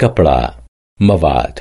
कपड़ा मवाद।